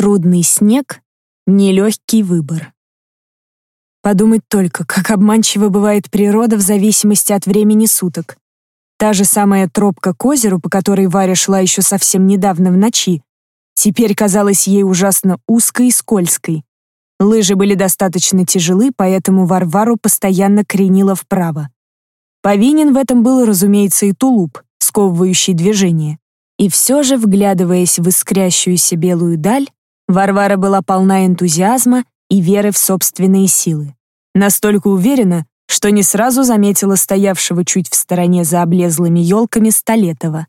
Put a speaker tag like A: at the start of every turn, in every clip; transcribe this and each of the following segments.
A: Трудный снег — нелегкий выбор. Подумать только, как обманчиво бывает природа в зависимости от времени суток. Та же самая тропка к озеру, по которой Варя шла еще совсем недавно в ночи, теперь казалась ей ужасно узкой и скользкой. Лыжи были достаточно тяжелы, поэтому Варвару постоянно кренило вправо. Повинен в этом был, разумеется, и тулуп, сковывающий движение. И все же, вглядываясь в искрящуюся белую даль, Варвара была полна энтузиазма и веры в собственные силы. Настолько уверена, что не сразу заметила стоявшего чуть в стороне за облезлыми елками Столетова.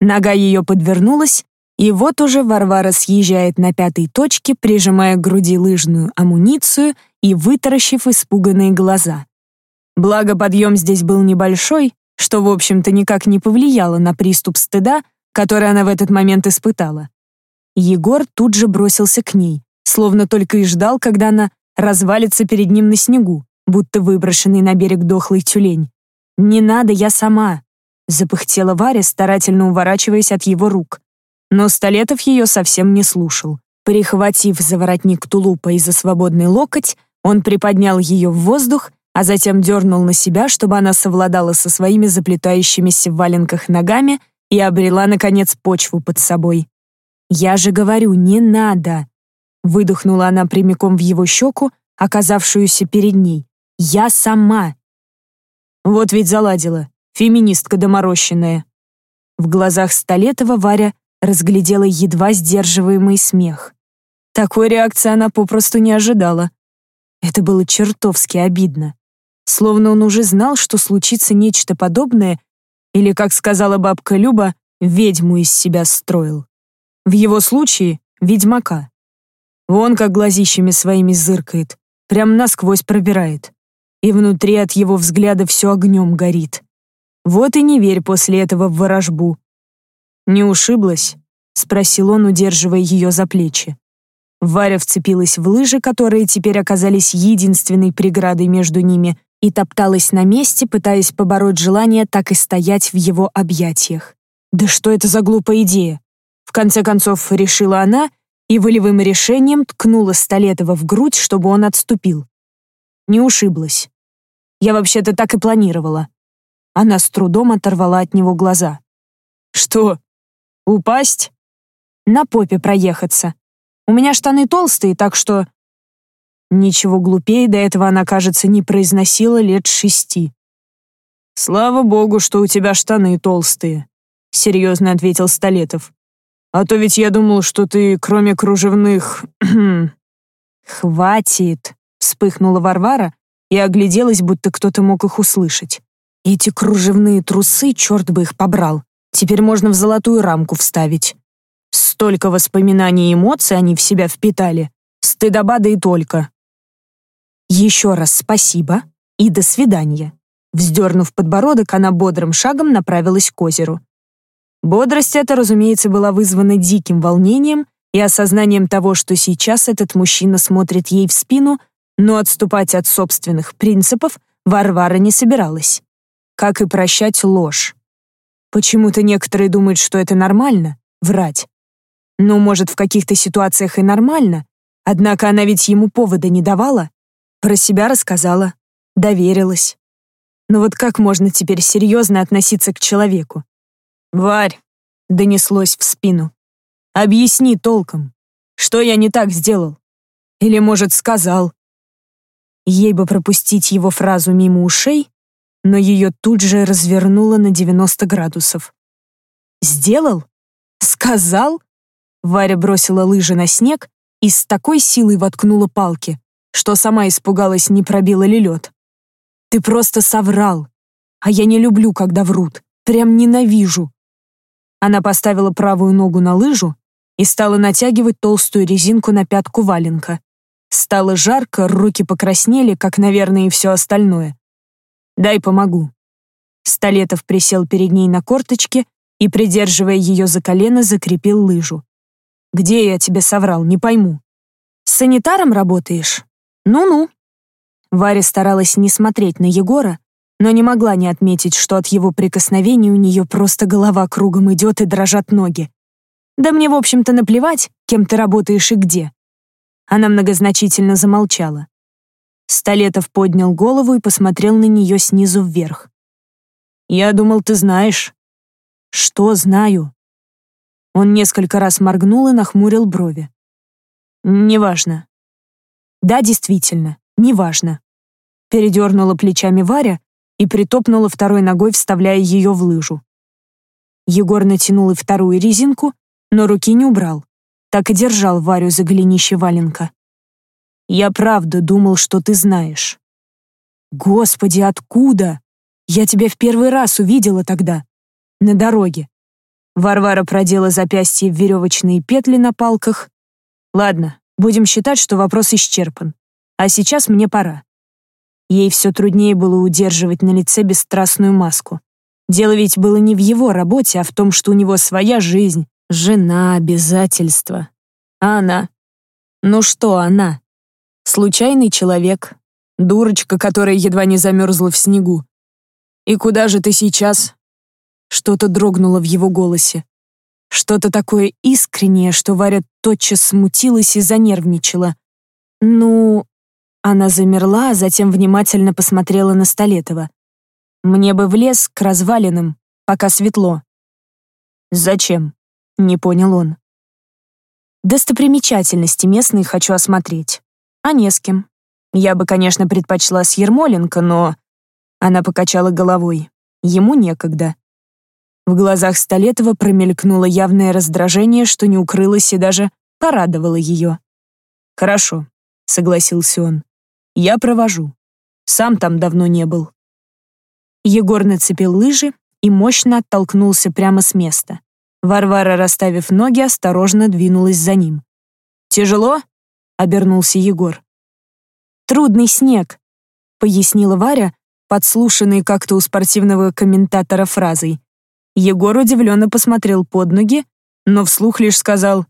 A: Нога ее подвернулась, и вот уже Варвара съезжает на пятой точке, прижимая к груди лыжную амуницию и вытаращив испуганные глаза. Благо подъем здесь был небольшой, что, в общем-то, никак не повлияло на приступ стыда, который она в этот момент испытала. Егор тут же бросился к ней, словно только и ждал, когда она развалится перед ним на снегу, будто выброшенный на берег дохлый тюлень. «Не надо, я сама», — запыхтела Варя, старательно уворачиваясь от его рук. Но Столетов ее совсем не слушал. Прихватив за воротник тулупа и за свободный локоть, он приподнял ее в воздух, а затем дернул на себя, чтобы она совладала со своими заплетающимися в валенках ногами и обрела, наконец, почву под собой. «Я же говорю, не надо!» Выдохнула она прямиком в его щеку, оказавшуюся перед ней. «Я сама!» Вот ведь заладила, феминистка доморощенная. В глазах Столетова Варя разглядела едва сдерживаемый смех. Такой реакции она попросту не ожидала. Это было чертовски обидно. Словно он уже знал, что случится нечто подобное, или, как сказала бабка Люба, ведьму из себя строил. В его случае — ведьмака. Вон как глазищами своими зыркает, прям насквозь пробирает. И внутри от его взгляда все огнем горит. Вот и не верь после этого в ворожбу. «Не ушиблась?» — спросил он, удерживая ее за плечи. Варя вцепилась в лыжи, которые теперь оказались единственной преградой между ними, и топталась на месте, пытаясь побороть желание так и стоять в его объятиях. Да что это за глупая идея? В конце концов, решила она и волевым решением ткнула Столетова в грудь, чтобы он отступил. Не ушиблась. Я вообще-то так и планировала. Она с трудом оторвала от него глаза. «Что? Упасть?» «На попе проехаться. У меня штаны толстые, так что...» Ничего глупее до этого она, кажется, не произносила лет шести. «Слава богу, что у тебя штаны толстые», — серьезно ответил Столетов. А то ведь я думал, что ты, кроме кружевных... «Хватит!» — вспыхнула Варвара и огляделась, будто кто-то мог их услышать. Эти кружевные трусы, черт бы их побрал, теперь можно в золотую рамку вставить. Столько воспоминаний и эмоций они в себя впитали. Стыдоба да и только. Еще раз спасибо и до свидания. Вздернув подбородок, она бодрым шагом направилась к озеру. Бодрость эта, разумеется, была вызвана диким волнением и осознанием того, что сейчас этот мужчина смотрит ей в спину, но отступать от собственных принципов Варвара не собиралась. Как и прощать ложь. Почему-то некоторые думают, что это нормально — врать. Ну, может, в каких-то ситуациях и нормально, однако она ведь ему повода не давала, про себя рассказала, доверилась. Но вот как можно теперь серьезно относиться к человеку? «Варь!» — донеслось в спину. «Объясни толком, что я не так сделал? Или, может, сказал?» Ей бы пропустить его фразу мимо ушей, но ее тут же развернуло на 90 градусов. «Сделал? Сказал?» Варя бросила лыжи на снег и с такой силой воткнула палки, что сама испугалась, не пробила ли лед. «Ты просто соврал, а я не люблю, когда врут, прям ненавижу. Она поставила правую ногу на лыжу и стала натягивать толстую резинку на пятку валенка. Стало жарко, руки покраснели, как, наверное, и все остальное. «Дай помогу». Столетов присел перед ней на корточке и, придерживая ее за колено, закрепил лыжу. «Где я тебе соврал, не пойму». «С санитаром работаешь?» «Ну-ну». Варя старалась не смотреть на Егора, но не могла не отметить, что от его прикосновений у нее просто голова кругом идет и дрожат ноги. Да мне, в общем-то, наплевать, кем ты работаешь и где. Она многозначительно замолчала. Столетов поднял голову и посмотрел на нее снизу вверх. «Я думал, ты знаешь». «Что знаю?» Он несколько раз моргнул и нахмурил брови. «Неважно». «Да, действительно, неважно». Передернула плечами Варя и притопнула второй ногой, вставляя ее в лыжу. Егор натянул и вторую резинку, но руки не убрал. Так и держал Варю за голенище валенка. «Я правда думал, что ты знаешь». «Господи, откуда? Я тебя в первый раз увидела тогда. На дороге». Варвара продела запястье в веревочные петли на палках. «Ладно, будем считать, что вопрос исчерпан. А сейчас мне пора». Ей все труднее было удерживать на лице бесстрастную маску. Дело ведь было не в его работе, а в том, что у него своя жизнь, жена, обязательства. А она? Ну что она? Случайный человек, дурочка, которая едва не замерзла в снегу. И куда же ты сейчас? Что-то дрогнуло в его голосе. Что-то такое искреннее, что Варя тотчас смутилась и занервничала. Ну, она замерла, а затем внимательно посмотрела на Столетова. «Мне бы в лес к развалинам, пока светло». «Зачем?» — не понял он. «Достопримечательности местные хочу осмотреть. А не с кем. Я бы, конечно, предпочла с Ермоленко, но...» Она покачала головой. Ему некогда. В глазах Столетова промелькнуло явное раздражение, что не укрылось и даже порадовало ее. «Хорошо», — согласился он. Я провожу. Сам там давно не был. Егор нацепил лыжи и мощно оттолкнулся прямо с места. Варвара, расставив ноги, осторожно двинулась за ним. «Тяжело?» — обернулся Егор. «Трудный снег», — пояснила Варя, подслушанной как-то у спортивного комментатора фразой. Егор удивленно посмотрел под ноги, но вслух лишь сказал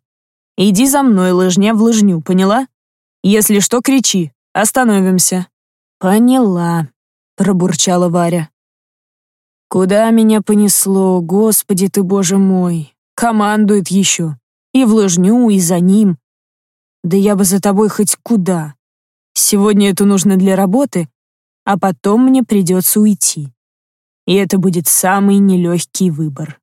A: «Иди за мной, лыжня в лыжню, поняла? Если что, кричи, Остановимся». «Поняла», — пробурчала Варя. «Куда меня понесло, господи ты, боже мой? Командует еще. И в лыжню, и за ним. Да я бы за тобой хоть куда. Сегодня это нужно для работы, а потом мне придется уйти. И это будет самый нелегкий выбор».